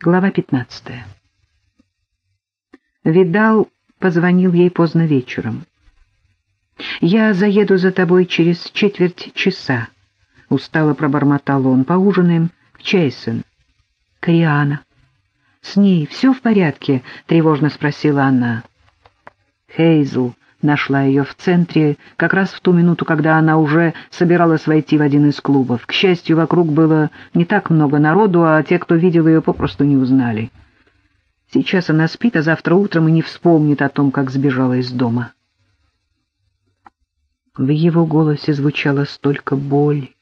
Глава 15. Видал позвонил ей поздно вечером. «Я заеду за тобой через четверть часа», — устало пробормотал он. «Поужинаем в Чейсон». «Кориана». «С ней все в порядке?» — тревожно спросила она. Хейзл нашла ее в центре как раз в ту минуту, когда она уже собиралась войти в один из клубов. К счастью, вокруг было не так много народу, а те, кто видел ее, попросту не узнали. Сейчас она спит, а завтра утром и не вспомнит о том, как сбежала из дома. В его голосе звучало столько боли,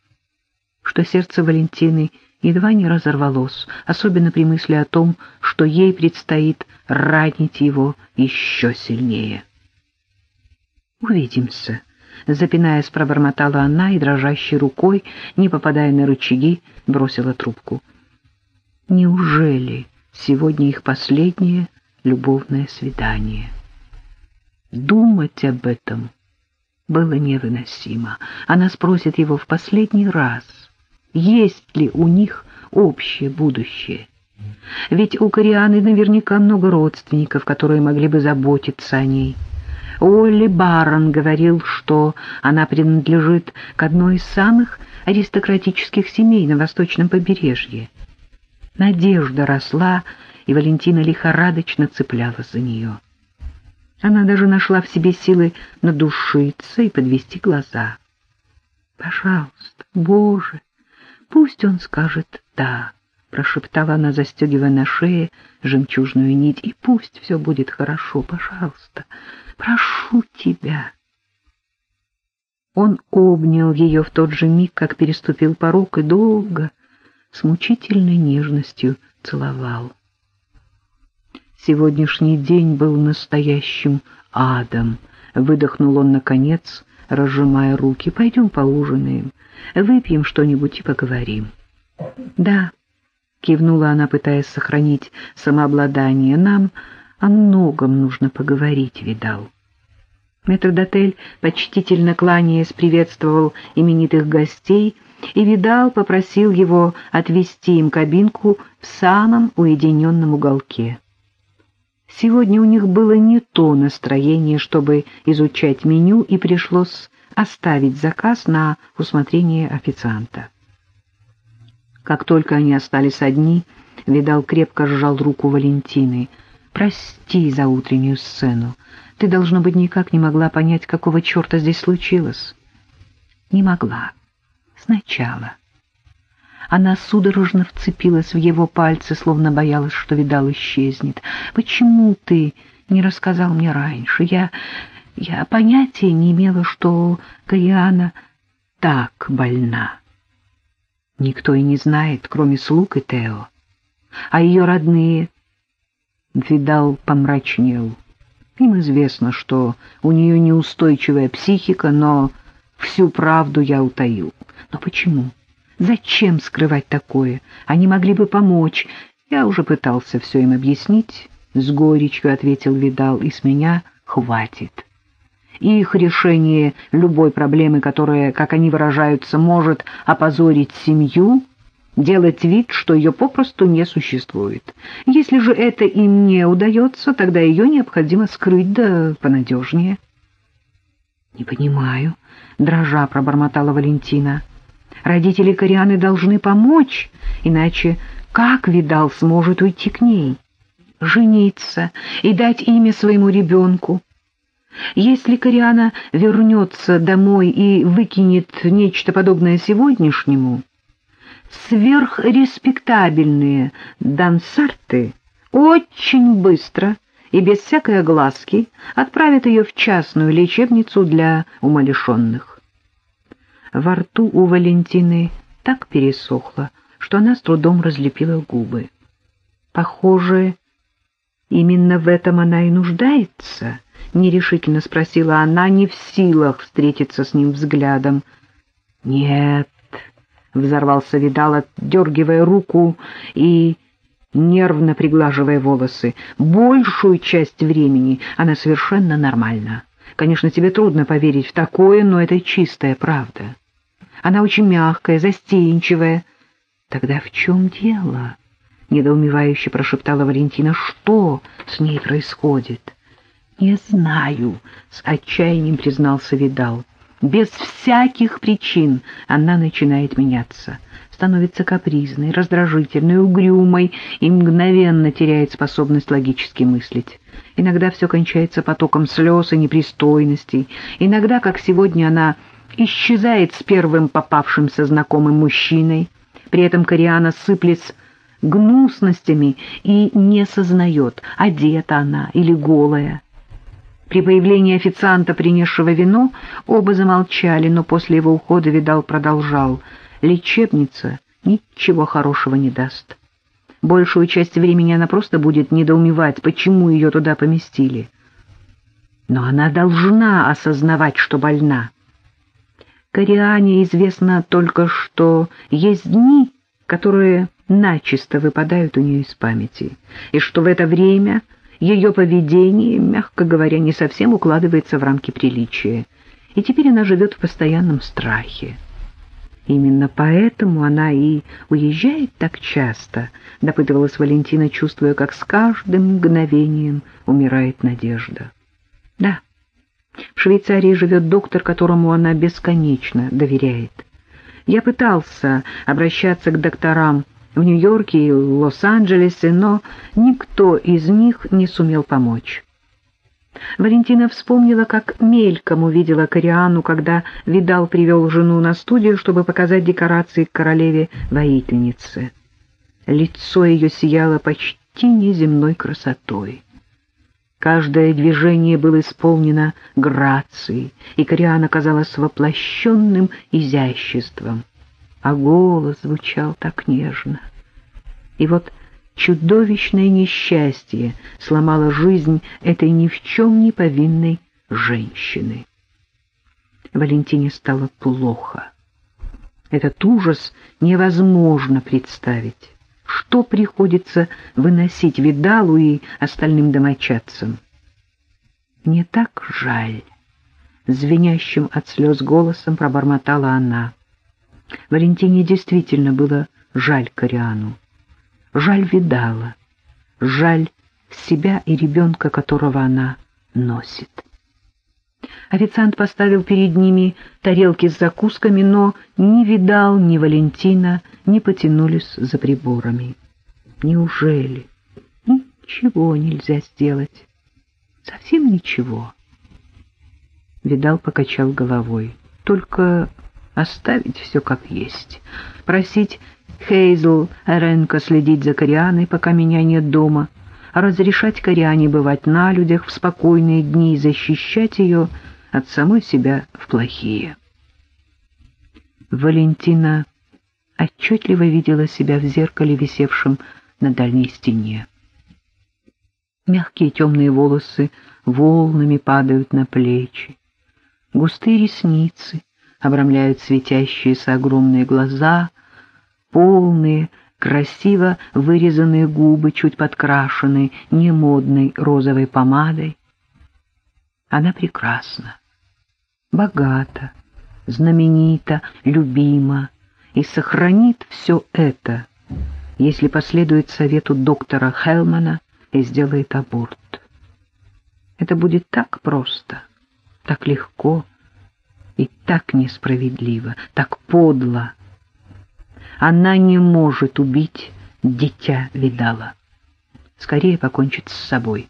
что сердце Валентины едва не разорвалось, особенно при мысли о том, что ей предстоит ранить его еще сильнее. «Увидимся», — запинаясь, пробормотала она и дрожащей рукой, не попадая на рычаги, бросила трубку. «Неужели сегодня их последнее любовное свидание?» Думать об этом было невыносимо. Она спросит его в последний раз, есть ли у них общее будущее. Ведь у Корианы наверняка много родственников, которые могли бы заботиться о ней. Олли Барон говорил, что она принадлежит к одной из самых аристократических семей на восточном побережье. Надежда росла, и Валентина лихорадочно цеплялась за нее. Она даже нашла в себе силы надушиться и подвести глаза. «Пожалуйста, Боже, пусть он скажет «да», — прошептала она, застегивая на шее жемчужную нить, — «и пусть все будет хорошо, пожалуйста, прошу тебя». Он обнял ее в тот же миг, как переступил порог, и долго, с мучительной нежностью целовал. Сегодняшний день был настоящим адом. Выдохнул он, наконец, разжимая руки. «Пойдем поужинаем, выпьем что-нибудь и поговорим». «Да», — кивнула она, пытаясь сохранить самообладание, — «нам о многом нужно поговорить, видал». Метрдотель, почтительно кланяясь, приветствовал именитых гостей, и Видал попросил его отвести им кабинку в самом уединенном уголке. Сегодня у них было не то настроение, чтобы изучать меню, и пришлось оставить заказ на усмотрение официанта. Как только они остались одни, Видал крепко сжал руку Валентины. «Прости за утреннюю сцену. Ты, должно быть, никак не могла понять, какого черта здесь случилось». «Не могла. Сначала». Она судорожно вцепилась в его пальцы, словно боялась, что Видал исчезнет. «Почему ты не рассказал мне раньше? Я... я понятия не имела, что Каиана так больна. Никто и не знает, кроме слуг и Тео. А ее родные...» Видал помрачнел. Им известно, что у нее неустойчивая психика, но всю правду я утаю. Но почему? Зачем скрывать такое? Они могли бы помочь. Я уже пытался все им объяснить. С горечью ответил Видал, и с меня хватит. Их решение любой проблемы, которая, как они выражаются, может опозорить семью, делать вид, что ее попросту не существует. Если же это им не удается, тогда ее необходимо скрыть да понадежнее. — Не понимаю, — дрожа пробормотала Валентина. — Родители Корианы должны помочь, иначе как Видал сможет уйти к ней? Жениться и дать имя своему ребенку. Если Кориана вернется домой и выкинет нечто подобное сегодняшнему, сверхреспектабельные дансарты очень быстро и без всякой огласки отправят ее в частную лечебницу для умалишенных. Во рту у Валентины так пересохло, что она с трудом разлепила губы. Похоже, именно в этом она и нуждается, — нерешительно спросила она, не в силах встретиться с ним взглядом. — Нет, — взорвался Видал, отдергивая руку и нервно приглаживая волосы. Большую часть времени она совершенно нормальна. Конечно, тебе трудно поверить в такое, но это чистая правда. Она очень мягкая, застенчивая. Тогда в чем дело? — недоумевающе прошептала Валентина. «Что с ней происходит?» «Не знаю», — с отчаянием признался Видал. «Без всяких причин она начинает меняться, становится капризной, раздражительной, угрюмой и мгновенно теряет способность логически мыслить. Иногда все кончается потоком слез и непристойностей, иногда, как сегодня, она исчезает с первым попавшимся знакомым мужчиной, при этом Кориана сыплет гнусностями и не сознает, одета она или голая. При появлении официанта, принесшего вино, оба замолчали, но после его ухода Видал продолжал. Лечебница ничего хорошего не даст. Большую часть времени она просто будет недоумевать, почему ее туда поместили. Но она должна осознавать, что больна. Кориане известно только, что есть дни, которые начисто выпадают у нее из памяти, и что в это время ее поведение, мягко говоря, не совсем укладывается в рамки приличия, и теперь она живет в постоянном страхе. Именно поэтому она и уезжает так часто, допытывалась Валентина, чувствуя, как с каждым мгновением умирает надежда. Да, в Швейцарии живет доктор, которому она бесконечно доверяет. Я пытался обращаться к докторам в Нью-Йорке и Лос-Анджелесе, но никто из них не сумел помочь. Валентина вспомнила, как мельком увидела Кориану, когда Видал привел жену на студию, чтобы показать декорации королеве-воительнице. Лицо ее сияло почти неземной красотой. Каждое движение было исполнено грацией, и Кориана казалась воплощенным изяществом а голос звучал так нежно. И вот чудовищное несчастье сломало жизнь этой ни в чем не повинной женщины. Валентине стало плохо. Этот ужас невозможно представить. Что приходится выносить Видалу и остальным домочадцам? «Не так жаль», — звенящим от слез голосом пробормотала она. Валентине действительно было жаль Кориану, жаль Видала, жаль себя и ребенка, которого она носит. Официант поставил перед ними тарелки с закусками, но ни Видал, ни Валентина не потянулись за приборами. Неужели ничего нельзя сделать? Совсем ничего. Видал покачал головой. Только оставить все как есть, просить Хейзл Ренко следить за Корианой, пока меня нет дома, разрешать Кориане бывать на людях в спокойные дни и защищать ее от самой себя в плохие. Валентина отчетливо видела себя в зеркале, висевшем на дальней стене. Мягкие темные волосы волнами падают на плечи, густые ресницы обрамляют светящиеся огромные глаза, полные, красиво вырезанные губы, чуть подкрашенные немодной розовой помадой. Она прекрасна, богата, знаменита, любима и сохранит все это, если последует совету доктора Хелмана и сделает аборт. Это будет так просто, так легко, и так несправедливо, так подло. Она не может убить дитя Видала. Скорее покончить с собой.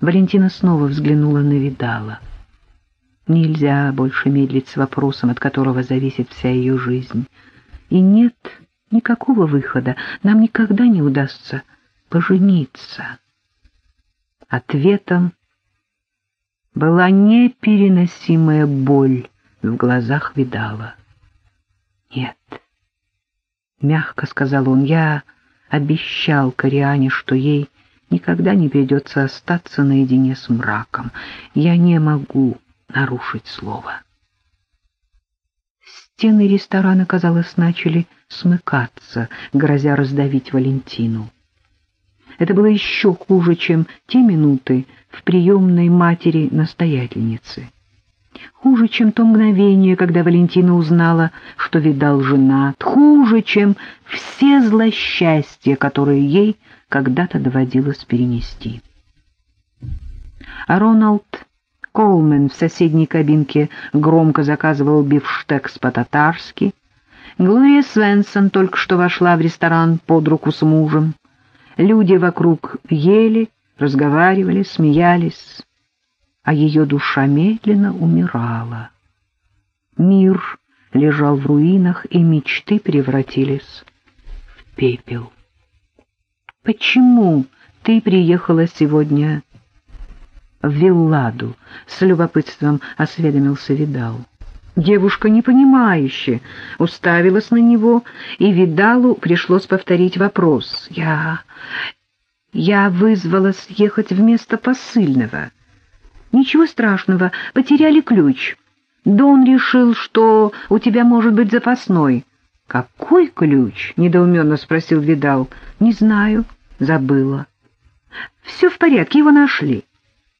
Валентина снова взглянула на Видала. Нельзя больше медлить с вопросом, от которого зависит вся ее жизнь. И нет никакого выхода. Нам никогда не удастся пожениться. Ответом была непереносимая боль в глазах видала. «Нет», — мягко сказал он, — «я обещал Кориане, что ей никогда не придется остаться наедине с мраком. Я не могу нарушить слово». Стены ресторана, казалось, начали смыкаться, грозя раздавить Валентину. Это было еще хуже, чем те минуты в приемной матери-настоятельницы. Хуже, чем то мгновение, когда Валентина узнала, что видал женат. Хуже, чем все злосчастья, которые ей когда-то доводилось перенести. А Роналд Колмен в соседней кабинке громко заказывал бифштекс по-татарски. Глория Свенсон только что вошла в ресторан под руку с мужем. Люди вокруг ели, разговаривали, смеялись а ее душа медленно умирала. Мир лежал в руинах, и мечты превратились в пепел. «Почему ты приехала сегодня в Вилладу?» — с любопытством осведомился Видал. Девушка, непонимающе, уставилась на него, и Видалу пришлось повторить вопрос. «Я... я вызвалась ехать вместо посыльного». Ничего страшного, потеряли ключ. Дон решил, что у тебя может быть запасной. Какой ключ? недоуменно спросил Видал. Не знаю, забыла. Все в порядке, его нашли.